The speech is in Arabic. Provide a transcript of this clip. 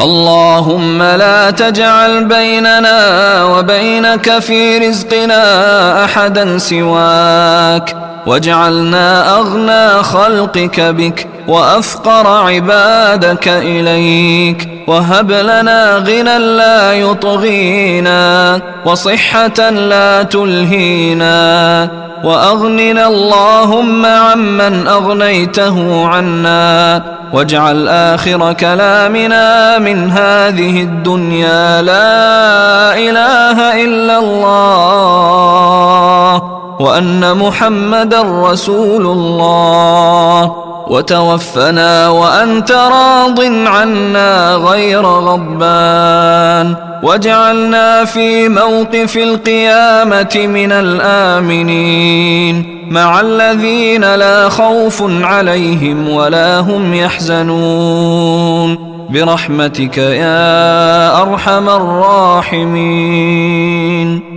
اللهم لا تجعل بيننا وبينك في رزقنا أحدا سواك. واجعلنا أغنى خلقك بك وأفقر عبادك إليك. وهب لنا غنى لا يطغينا وصحة لا تلهينا. وأغننا اللهم عمن أغنيته عنا. واجعل آخر كلامنا من هذه الدنيا لا إله إلا الله وأن محمدا رسول الله. وتوفنا وأنت راض عنا غير غضبان. واجعلنا في موقف القيامة من الآمنين. مع الذين لا خوف عليهم ولا هم يحزنون. برحمتك يا أرحم الراحمين.